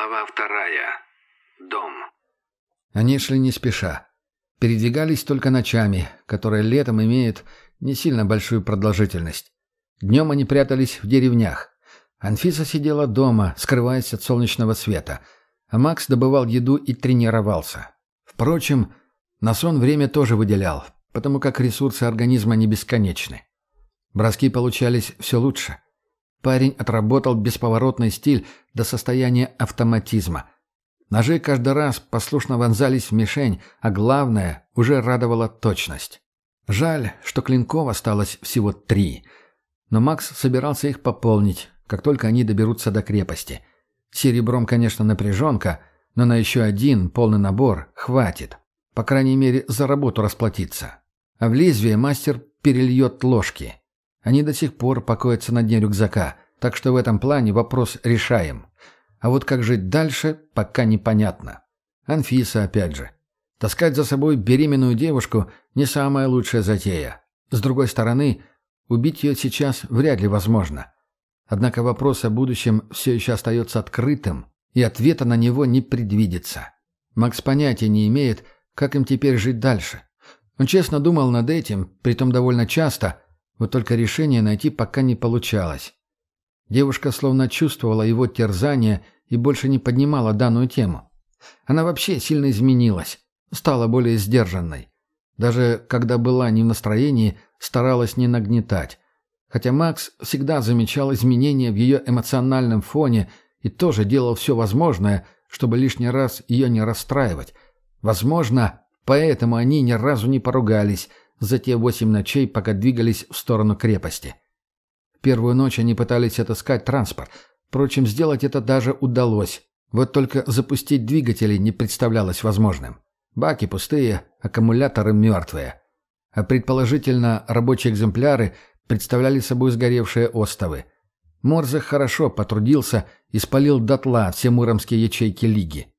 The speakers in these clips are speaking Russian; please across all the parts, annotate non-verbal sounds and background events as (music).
Глава вторая. Дом. Они шли не спеша. Передвигались только ночами, которые летом имеют не сильно большую продолжительность. Днем они прятались в деревнях. Анфиса сидела дома, скрываясь от солнечного света, а Макс добывал еду и тренировался. Впрочем, на сон время тоже выделял, потому как ресурсы организма не бесконечны. Броски получались все лучше. Парень отработал бесповоротный стиль до состояния автоматизма. Ножи каждый раз послушно вонзались в мишень, а главное, уже радовала точность. Жаль, что клинков осталось всего три. Но Макс собирался их пополнить, как только они доберутся до крепости. Серебром, конечно, напряженка, но на еще один полный набор хватит. По крайней мере, за работу расплатиться. А в лезвие мастер перельет ложки. Они до сих пор покоятся на дне рюкзака, так что в этом плане вопрос решаем. А вот как жить дальше, пока непонятно. Анфиса опять же. Таскать за собой беременную девушку – не самая лучшая затея. С другой стороны, убить ее сейчас вряд ли возможно. Однако вопрос о будущем все еще остается открытым, и ответа на него не предвидится. Макс понятия не имеет, как им теперь жить дальше. Он честно думал над этим, притом довольно часто, вот только решение найти пока не получалось. Девушка словно чувствовала его терзание и больше не поднимала данную тему. Она вообще сильно изменилась, стала более сдержанной. Даже когда была не в настроении, старалась не нагнетать. Хотя Макс всегда замечал изменения в ее эмоциональном фоне и тоже делал все возможное, чтобы лишний раз ее не расстраивать. Возможно, поэтому они ни разу не поругались, за те восемь ночей, пока двигались в сторону крепости. В первую ночь они пытались отыскать транспорт. Впрочем, сделать это даже удалось. Вот только запустить двигатели не представлялось возможным. Баки пустые, аккумуляторы мертвые. А предположительно, рабочие экземпляры представляли собой сгоревшие остовы. Морзе хорошо потрудился и спалил дотла все муромские ячейки Лиги.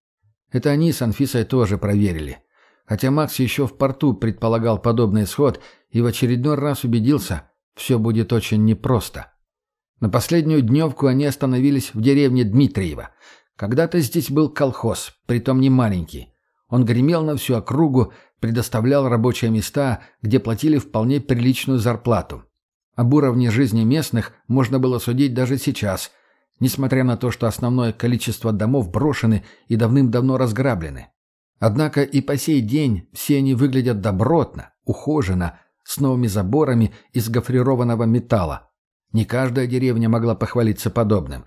Это они с Анфисой тоже проверили. Хотя Макс еще в порту предполагал подобный исход и в очередной раз убедился, все будет очень непросто. На последнюю дневку они остановились в деревне Дмитриева. Когда-то здесь был колхоз, притом не маленький. Он гремел на всю округу, предоставлял рабочие места, где платили вполне приличную зарплату. Об уровне жизни местных можно было судить даже сейчас, несмотря на то, что основное количество домов брошены и давным-давно разграблены. Однако и по сей день все они выглядят добротно, ухоженно, с новыми заборами из гофрированного металла. Не каждая деревня могла похвалиться подобным.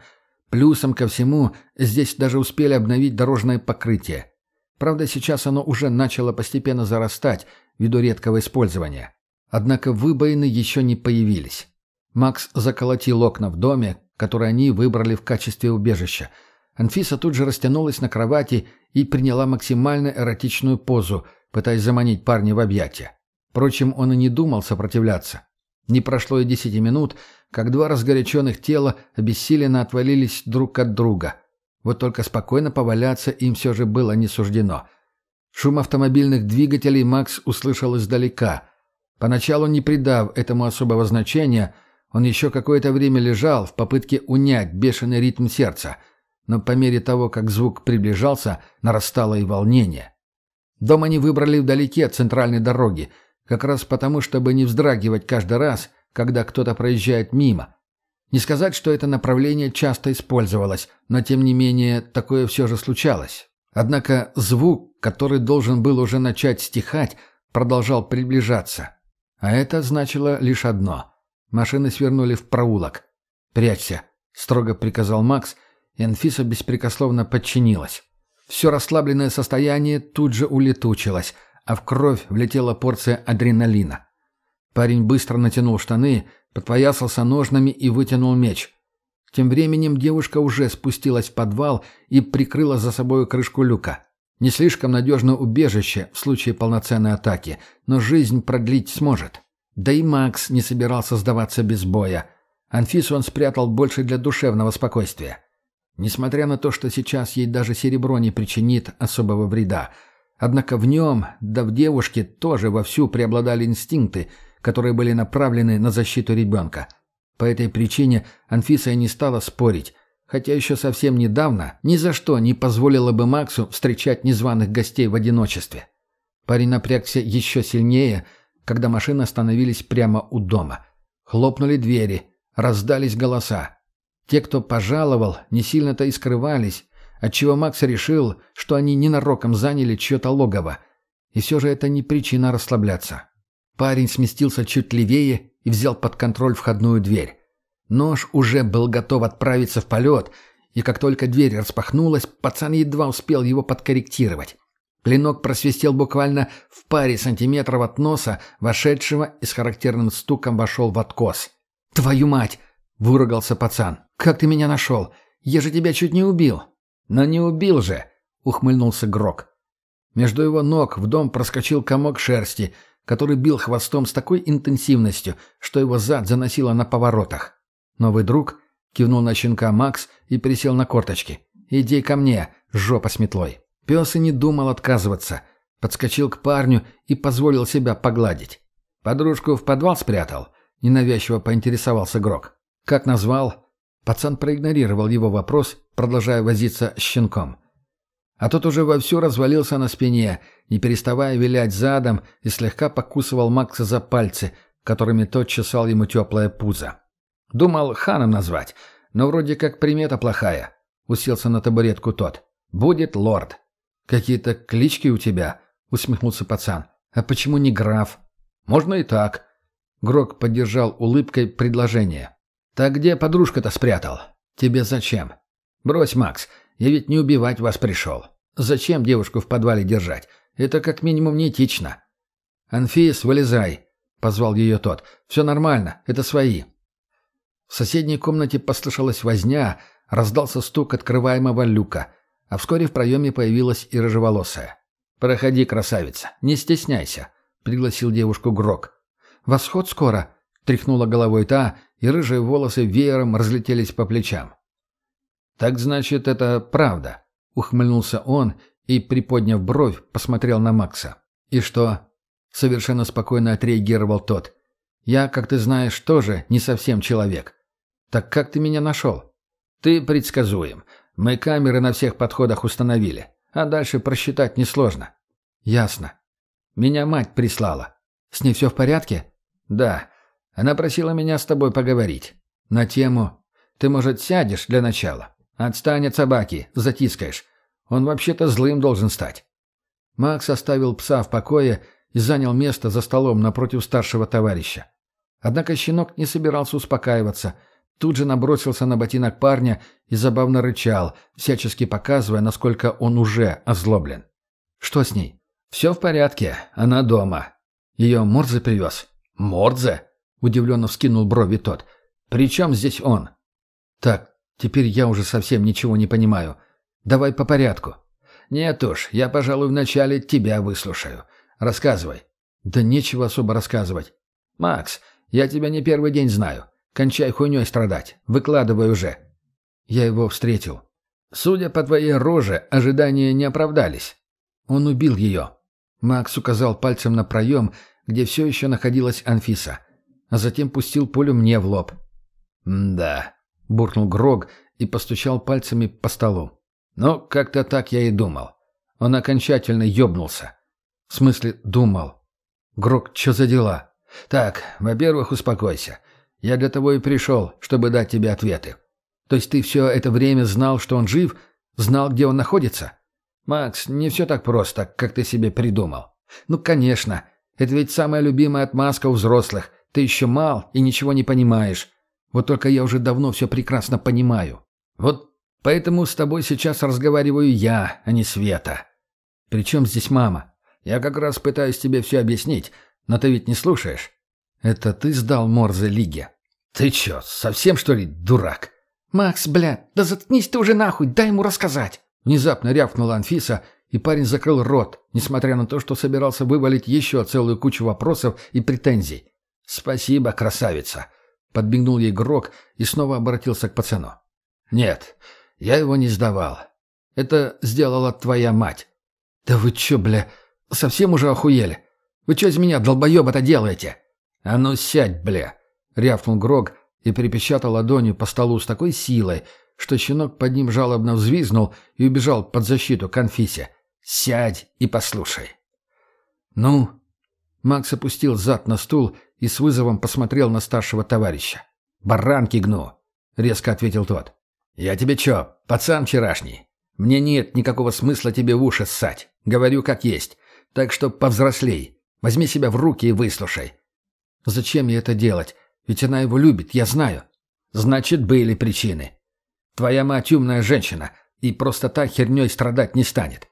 Плюсом ко всему, здесь даже успели обновить дорожное покрытие. Правда, сейчас оно уже начало постепенно зарастать ввиду редкого использования. Однако выбоины еще не появились. Макс заколотил окна в доме, который они выбрали в качестве убежища – Анфиса тут же растянулась на кровати и приняла максимально эротичную позу, пытаясь заманить парня в объятия. Впрочем, он и не думал сопротивляться. Не прошло и десяти минут, как два разгоряченных тела обессиленно отвалились друг от друга. Вот только спокойно поваляться им все же было не суждено. Шум автомобильных двигателей Макс услышал издалека. Поначалу не придав этому особого значения, он еще какое-то время лежал в попытке унять бешеный ритм сердца – но по мере того, как звук приближался, нарастало и волнение. Дом они выбрали вдалеке от центральной дороги, как раз потому, чтобы не вздрагивать каждый раз, когда кто-то проезжает мимо. Не сказать, что это направление часто использовалось, но тем не менее такое все же случалось. Однако звук, который должен был уже начать стихать, продолжал приближаться. А это значило лишь одно. Машины свернули в проулок. «Прячься», — строго приказал Макс, и Анфиса беспрекословно подчинилась. Все расслабленное состояние тут же улетучилось, а в кровь влетела порция адреналина. Парень быстро натянул штаны, подпоясался ножнами и вытянул меч. Тем временем девушка уже спустилась в подвал и прикрыла за собой крышку люка. Не слишком надежное убежище в случае полноценной атаки, но жизнь продлить сможет. Да и Макс не собирался сдаваться без боя. Анфису он спрятал больше для душевного спокойствия. Несмотря на то, что сейчас ей даже серебро не причинит особого вреда. Однако в нем, да в девушке, тоже вовсю преобладали инстинкты, которые были направлены на защиту ребенка. По этой причине Анфиса и не стала спорить. хотя еще совсем недавно ни за что не позволила бы Максу встречать незваных гостей в одиночестве. Парень напрягся еще сильнее, когда машины остановились прямо у дома. Хлопнули двери, раздались голоса. Те, кто пожаловал, не сильно-то и скрывались, отчего Макс решил, что они ненароком заняли чье-то логово. И все же это не причина расслабляться. Парень сместился чуть левее и взял под контроль входную дверь. Нож уже был готов отправиться в полет, и как только дверь распахнулась, пацан едва успел его подкорректировать. Клинок просвистел буквально в паре сантиметров от носа, вошедшего и с характерным стуком вошел в откос. «Твою мать!» — выругался пацан. «Как ты меня нашел? Я же тебя чуть не убил!» «Но не убил же!» — ухмыльнулся Грок. Между его ног в дом проскочил комок шерсти, который бил хвостом с такой интенсивностью, что его зад заносило на поворотах. Новый друг кивнул на щенка Макс и присел на корточки. «Иди ко мне, жопа с метлой!» Пес и не думал отказываться. Подскочил к парню и позволил себя погладить. «Подружку в подвал спрятал?» — ненавязчиво поинтересовался Грок. «Как назвал?» Пацан проигнорировал его вопрос, продолжая возиться с щенком. А тот уже вовсю развалился на спине, не переставая вилять задом и слегка покусывал Макса за пальцы, которыми тот чесал ему теплое пузо. Думал ханом назвать, но вроде как примета плохая. Уселся на табуретку тот. «Будет лорд». «Какие-то клички у тебя?» — усмехнулся пацан. «А почему не граф?» «Можно и так». Грок поддержал улыбкой предложение. «Так где подружка-то спрятал?» «Тебе зачем?» «Брось, Макс, я ведь не убивать вас пришел. Зачем девушку в подвале держать? Это как минимум неэтично». «Анфис, вылезай», — позвал ее тот. «Все нормально, это свои». В соседней комнате послышалась возня, раздался стук открываемого люка — а вскоре в проеме появилась и рыжеволосая. «Проходи, красавица, не стесняйся», — пригласил девушку Грок. «Восход скоро», — тряхнула головой та, и рыжие волосы веером разлетелись по плечам. «Так значит, это правда», — ухмыльнулся он и, приподняв бровь, посмотрел на Макса. «И что?» — совершенно спокойно отреагировал тот. «Я, как ты знаешь, тоже не совсем человек. Так как ты меня нашел?» «Ты предсказуем. Мы камеры на всех подходах установили, а дальше просчитать несложно. Ясно. Меня мать прислала. С ней все в порядке? Да. Она просила меня с тобой поговорить. На тему «Ты, может, сядешь для начала? Отстань от собаки, затискаешь. Он вообще-то злым должен стать». Макс оставил пса в покое и занял место за столом напротив старшего товарища. Однако щенок не собирался успокаиваться – Тут же набросился на ботинок парня и забавно рычал, всячески показывая, насколько он уже озлоблен. «Что с ней?» «Все в порядке. Она дома». «Ее Морзе привез?» «Морзе?» — удивленно вскинул брови тот. «При чем здесь он?» «Так, теперь я уже совсем ничего не понимаю. Давай по порядку». «Нет уж, я, пожалуй, вначале тебя выслушаю. Рассказывай». «Да нечего особо рассказывать». «Макс, я тебя не первый день знаю. Кончай хуйней страдать. Выкладывай уже». Я его встретил. «Судя по твоей роже, ожидания не оправдались. Он убил ее». Макс указал пальцем на проем, где все еще находилась Анфиса, а затем пустил пулю мне в лоб. «Да», — буркнул Грог и постучал пальцами по столу. «Ну, как-то так я и думал. Он окончательно ёбнулся». «В смысле, думал?» «Грог, что за дела?» «Так, во-первых, успокойся. Я для того и пришел, чтобы дать тебе ответы. То есть ты все это время знал, что он жив? Знал, где он находится? Макс, не все так просто, как ты себе придумал. Ну, конечно. Это ведь самая любимая отмазка у взрослых. Ты еще мал и ничего не понимаешь. Вот только я уже давно все прекрасно понимаю. Вот поэтому с тобой сейчас разговариваю я, а не Света. Причем здесь мама? Я как раз пытаюсь тебе все объяснить, но ты ведь не слушаешь. Это ты сдал Морзе Лиге? «Ты чё, совсем, что ли, дурак?» «Макс, бля, да заткнись ты уже нахуй, дай ему рассказать!» Внезапно рявкнула Анфиса, и парень закрыл рот, несмотря на то, что собирался вывалить еще целую кучу вопросов и претензий. «Спасибо, красавица!» — подбегнул ей Грок и снова обратился к пацану. «Нет, я его не сдавал. Это сделала твоя мать». «Да вы чё, бля, совсем уже охуели? Вы чё из меня, долбоёба-то, делаете?» «А ну сядь, бля!» — рявкнул Грог и перепечатал ладонью по столу с такой силой, что щенок под ним жалобно взвизнул и убежал под защиту к Анфисе. «Сядь и послушай». «Ну?» Макс опустил зад на стул и с вызовом посмотрел на старшего товарища. «Баранки гну», — резко ответил тот. «Я тебе чё, пацан вчерашний? Мне нет никакого смысла тебе в уши ссать. Говорю как есть. Так что повзрослей. Возьми себя в руки и выслушай». «Зачем мне это делать? Ведь она его любит, я знаю». «Значит, были причины. Твоя мать умная женщина и просто так херней страдать не станет.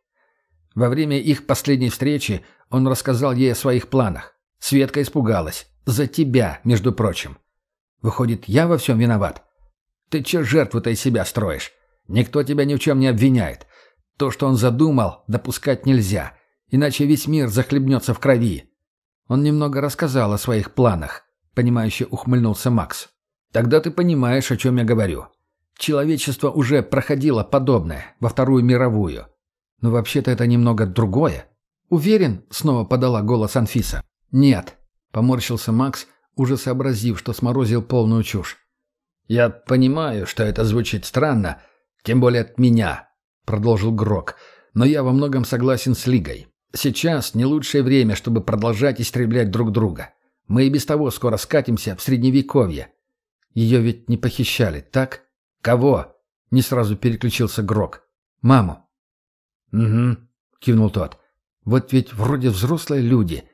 Во время их последней встречи он рассказал ей о своих планах. Светка испугалась. За тебя, между прочим. Выходит, я во всем виноват? Ты че жертву-то из себя строишь? Никто тебя ни в чем не обвиняет. То, что он задумал, допускать нельзя. Иначе весь мир захлебнется в крови. Он немного рассказал о своих планах. Понимающе ухмыльнулся Макс. Тогда ты понимаешь, о чем я говорю. Человечество уже проходило подобное, во Вторую мировую. Но вообще-то это немного другое. «Уверен?» — снова подала голос Анфиса. «Нет», — поморщился Макс, уже сообразив, что сморозил полную чушь. «Я понимаю, что это звучит странно, тем более от меня», — продолжил Грок. «Но я во многом согласен с Лигой. Сейчас не лучшее время, чтобы продолжать истреблять друг друга. Мы и без того скоро скатимся в Средневековье. Ее ведь не похищали, так? Кого?» — не сразу переключился Грок. «Маму». «Угу», — кивнул тот. «Вот ведь вроде взрослые люди.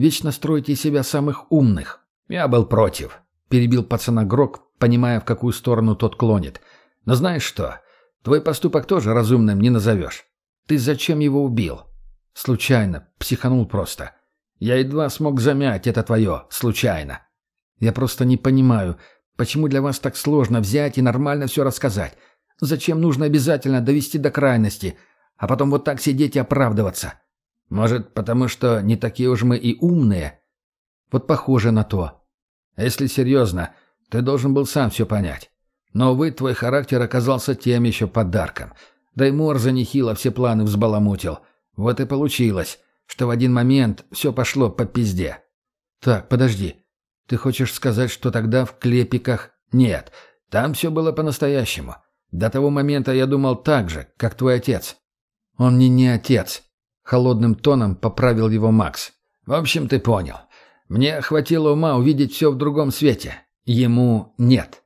Вечно строите из себя самых умных». «Я был против», — перебил пацана Грок, понимая, в какую сторону тот клонит. «Но знаешь что? Твой поступок тоже разумным не назовешь. Ты зачем его убил?» «Случайно. Психанул просто. Я едва смог замять это твое. Случайно. Я просто не понимаю, почему для вас так сложно взять и нормально все рассказать. Зачем нужно обязательно довести до крайности, а потом вот так сидеть и оправдываться? Может, потому что не такие уж мы и умные? Вот похоже на то. Если серьезно, ты должен был сам все понять. Но, увы, твой характер оказался тем еще подарком. Да и Морза нехило все планы взбаламутил. Вот и получилось, что в один момент все пошло по пизде. Так, подожди. Ты хочешь сказать, что тогда в клепиках... Нет, там все было по-настоящему. До того момента я думал так же, как твой отец. Он мне не отец. Холодным тоном поправил его Макс. В общем, ты понял. Мне хватило ума увидеть все в другом свете. Ему нет.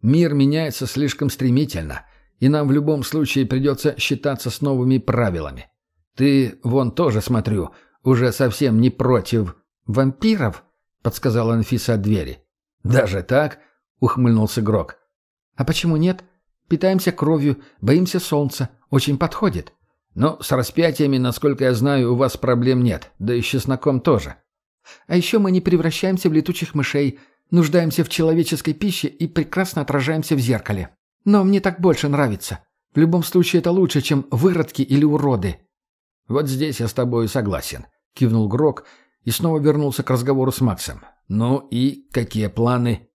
Мир меняется слишком стремительно, и нам в любом случае придется считаться с новыми правилами. Ты, вон тоже смотрю, уже совсем не против вампиров, подсказала Анфиса от двери. Даже так? ухмыльнулся Грок. А почему нет? Питаемся кровью, боимся солнца. Очень подходит. Но с распятиями, насколько я знаю, у вас проблем нет. Да и с чесноком тоже. А еще мы не превращаемся в летучих мышей, нуждаемся в человеческой пище и прекрасно отражаемся в зеркале. Но мне так больше нравится. В любом случае это лучше, чем выродки или уроды». «Вот здесь я с тобой согласен», — кивнул Грок и снова вернулся к разговору с Максом. «Ну и какие планы?»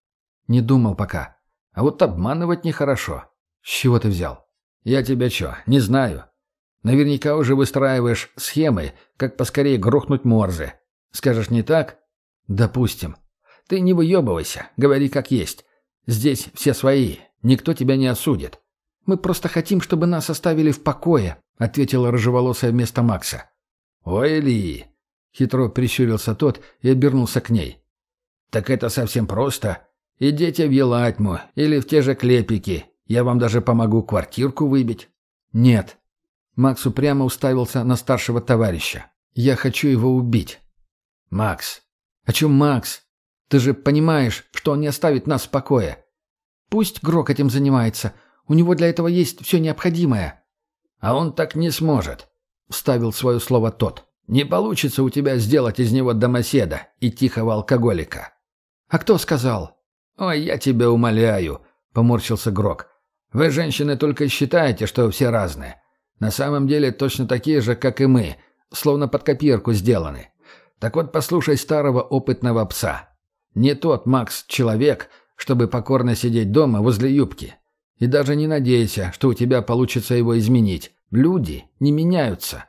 «Не думал пока. А вот обманывать нехорошо». «С чего ты взял?» «Я тебя что, не знаю. Наверняка уже выстраиваешь схемы, как поскорее грохнуть Морзе. Скажешь не так? Допустим. Ты не выебывайся, говори как есть. Здесь все свои, никто тебя не осудит. Мы просто хотим, чтобы нас оставили в покое, ответила рыжеволосая вместо Макса. Ой, Ли! Хитро прищурился тот и обернулся к ней. Так это совсем просто. Идите в Елатьму или в те же клепики. Я вам даже помогу квартирку выбить. Нет. Макс упрямо уставился на старшего товарища. Я хочу его убить. «Макс! О чем Макс? Ты же понимаешь, что он не оставит нас в покое. Пусть Грок этим занимается. У него для этого есть все необходимое». «А он так не сможет», — вставил свое слово тот. «Не получится у тебя сделать из него домоседа и тихого алкоголика». «А кто сказал?» «Ой, я тебя умоляю», — поморщился Грок. «Вы, женщины, только считаете, что все разные. На самом деле точно такие же, как и мы, словно под копирку сделаны. Так вот, послушай старого опытного пса. Не тот Макс человек, чтобы покорно сидеть дома возле юбки. И даже не надейся, что у тебя получится его изменить. Люди не меняются.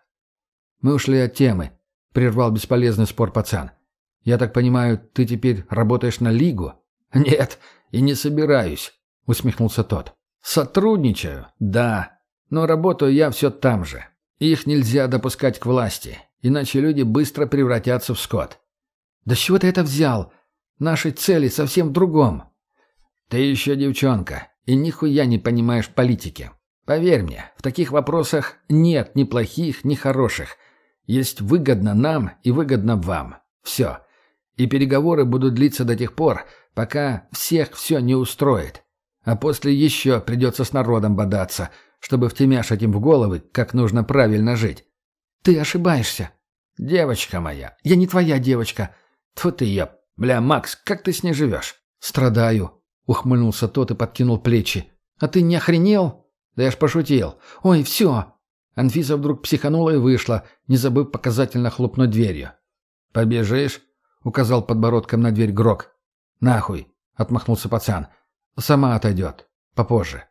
Мы ушли от темы, прервал бесполезный спор пацан. Я так понимаю, ты теперь работаешь на Лигу? Нет, и не собираюсь, усмехнулся тот. Сотрудничаю, да, но работаю я все там же. Их нельзя допускать к власти, иначе люди быстро превратятся в скот. Да чего ты это взял? Наши цели совсем в другом. Ты еще девчонка, и нихуя не понимаешь политики. Поверь мне, в таких вопросах нет ни плохих, ни хороших. Есть выгодно нам и выгодно вам. Все. И переговоры будут длиться до тех пор, пока всех все не устроит. А после еще придется с народом бодаться, чтобы втемяшить им в головы, как нужно правильно жить. Ты ошибаешься. Девочка моя. Я не твоя девочка. Тьфу ты, еб. Бля, Макс, как ты с ней живешь? Страдаю. Ухмыльнулся тот и подкинул плечи. А ты не охренел? Да я ж пошутил. Ой, все. Анфиса вдруг психанула и вышла, не забыв показательно хлопнуть дверью. «Побежишь?» — указал подбородком на дверь Грок. «Нахуй!» — отмахнулся пацан. «Сама отойдет. Попозже».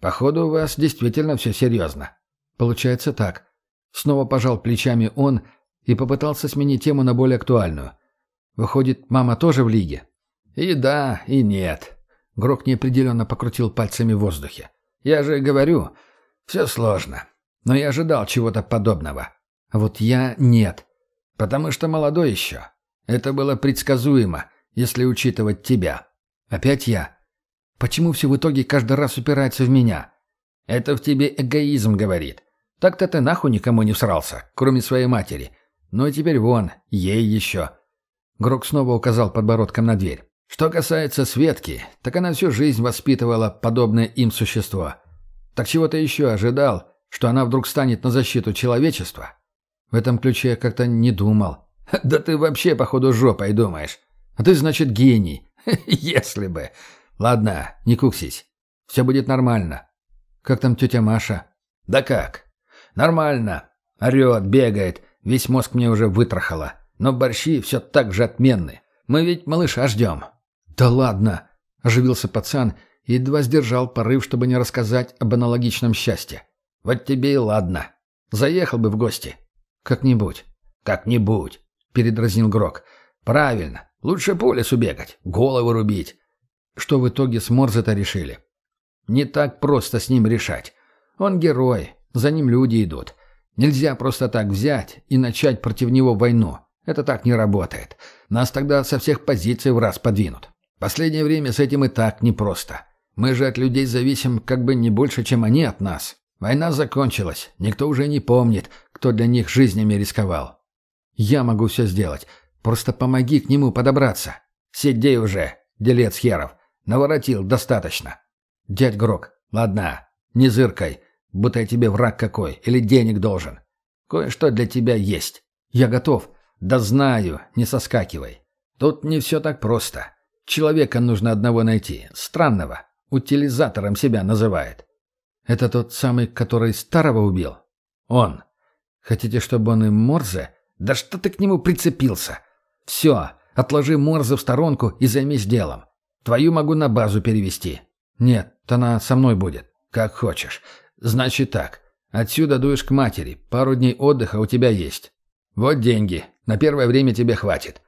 «Походу, у вас действительно все серьезно». «Получается так». Снова пожал плечами он и попытался сменить тему на более актуальную. «Выходит, мама тоже в лиге?» «И да, и нет». Грок неопределенно покрутил пальцами в воздухе. «Я же говорю, все сложно. Но я ожидал чего-то подобного. А вот я нет. Потому что молодой еще. Это было предсказуемо, если учитывать тебя. Опять я. Почему все в итоге каждый раз упирается в меня? Это в тебе эгоизм говорит. Так-то ты нахуй никому не всрался, кроме своей матери. Ну и теперь вон, ей еще. Грок снова указал подбородком на дверь. Что касается Светки, так она всю жизнь воспитывала подобное им существо. Так чего ты еще ожидал, что она вдруг станет на защиту человечества? В этом ключе я как-то не думал. Да ты вообще, походу, жопой думаешь. А ты, значит, гений. (laughs) Если бы. Ладно, не куксись. Все будет нормально. Как там тетя Маша? Да как? Нормально. Орет, бегает. Весь мозг мне уже вытрахало. Но борщи все так же отменны. Мы ведь малыша ждем. Да ладно. Оживился пацан и едва сдержал порыв, чтобы не рассказать об аналогичном счастье. Вот тебе и ладно. Заехал бы в гости. «Как-нибудь». «Как-нибудь», — передразнил Грок. «Правильно. Лучше по лесу бегать, голову рубить». Что в итоге с Морзе-то решили? Не так просто с ним решать. Он герой, за ним люди идут. Нельзя просто так взять и начать против него войну. Это так не работает. Нас тогда со всех позиций в раз подвинут. Последнее время с этим и так непросто. Мы же от людей зависим как бы не больше, чем они от нас. Война закончилась. Никто уже не помнит, кто для них жизнями рисковал. Я могу все сделать. Просто помоги к нему подобраться. Сидей уже, делец херов. Наворотил достаточно. Дядь Грок, ладно, не зыркай, будто я тебе враг какой или денег должен. Кое-что для тебя есть. Я готов. Да знаю, не соскакивай. Тут не все так просто. Человека нужно одного найти, странного. Утилизатором себя называет. Это тот самый, который старого убил? Он. Хотите, чтобы он и Морзе? Да что ты к нему прицепился? Все, отложи Морзе в сторонку и займись делом. Твою могу на базу перевести. Нет, она со мной будет. Как хочешь. Значит так. Отсюда дуешь к матери. Пару дней отдыха у тебя есть. Вот деньги. На первое время тебе хватит.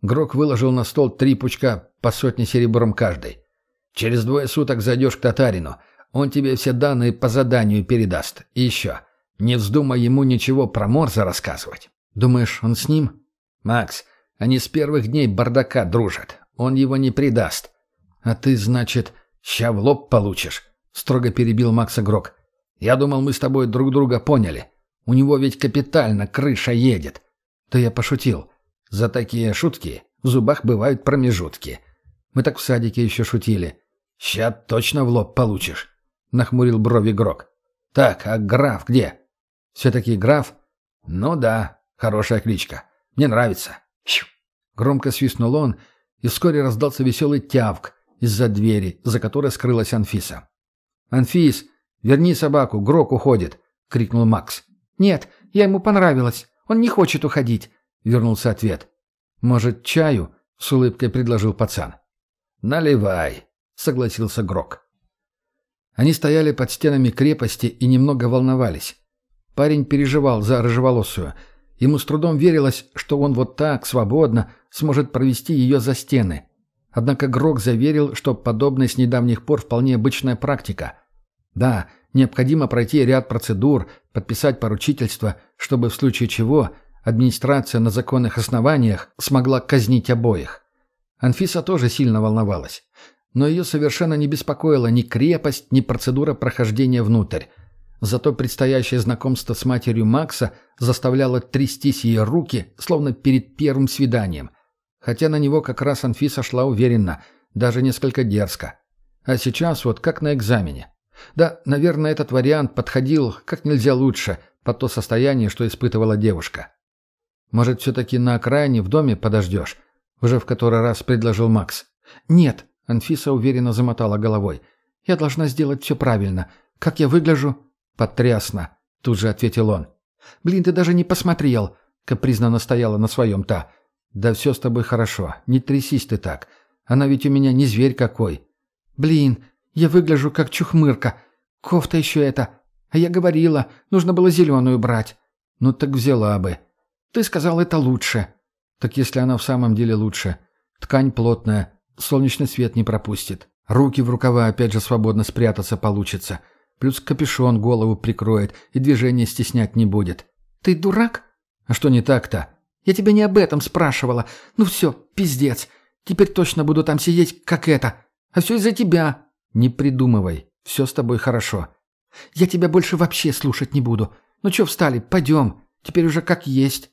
Грок выложил на стол три пучка по сотне серебром каждый. Через двое суток зайдешь к татарину. Он тебе все данные по заданию передаст. И еще. Не вздумай ему ничего про Морза рассказывать. Думаешь, он с ним? Макс, они с первых дней бардака дружат. Он его не предаст. А ты, значит, ща в лоб получишь, строго перебил Макса Грок. Я думал, мы с тобой друг друга поняли. У него ведь капитально крыша едет. Да я пошутил. За такие шутки в зубах бывают промежутки. Мы так в садике еще шутили. Ща точно в лоб получишь, нахмурил брови Грок. Так, а граф где? Все-таки граф? Ну да, хорошая кличка. Мне нравится. Громко свистнул он, и вскоре раздался веселый тявк из-за двери, за которой скрылась Анфиса. «Анфис, верни собаку, Грок уходит!» — крикнул Макс. «Нет, я ему понравилась. Он не хочет уходить», — вернулся ответ. «Может, чаю?» — с улыбкой предложил пацан. «Наливай», — согласился Грок. Они стояли под стенами крепости и немного волновались. Парень переживал за рыжеволосую. Ему с трудом верилось, что он вот так, свободно, сможет провести ее за стены. Однако Грок заверил, что подобное с недавних пор вполне обычная практика. Да, необходимо пройти ряд процедур, подписать поручительство, чтобы в случае чего администрация на законных основаниях смогла казнить обоих. Анфиса тоже сильно волновалась. Но ее совершенно не беспокоила ни крепость, ни процедура прохождения внутрь. Зато предстоящее знакомство с матерью Макса заставляло трястись ее руки, словно перед первым свиданием. Хотя на него как раз Анфиса шла уверенно, даже несколько дерзко. А сейчас вот как на экзамене. Да, наверное, этот вариант подходил как нельзя лучше под то состояние, что испытывала девушка. «Может, все-таки на окраине в доме подождешь?» Уже в который раз предложил Макс. «Нет», — Анфиса уверенно замотала головой. «Я должна сделать все правильно. Как я выгляжу?» «Потрясно», — тут же ответил он. «Блин, ты даже не посмотрел», — капризно настояла на своем та. «Да все с тобой хорошо. Не трясись ты так. Она ведь у меня не зверь какой». «Блин, я выгляжу как чухмырка. Кофта еще это. А я говорила, нужно было зеленую брать». «Ну так взяла бы». «Ты сказал, это лучше». «Так если она в самом деле лучше. Ткань плотная, солнечный свет не пропустит. Руки в рукава опять же свободно спрятаться получится». Плюс капюшон голову прикроет и движение стеснять не будет. «Ты дурак?» «А что не так-то?» «Я тебя не об этом спрашивала. Ну все, пиздец. Теперь точно буду там сидеть, как это. А все из-за тебя». «Не придумывай. Все с тобой хорошо». «Я тебя больше вообще слушать не буду. Ну что встали? Пойдем. Теперь уже как есть».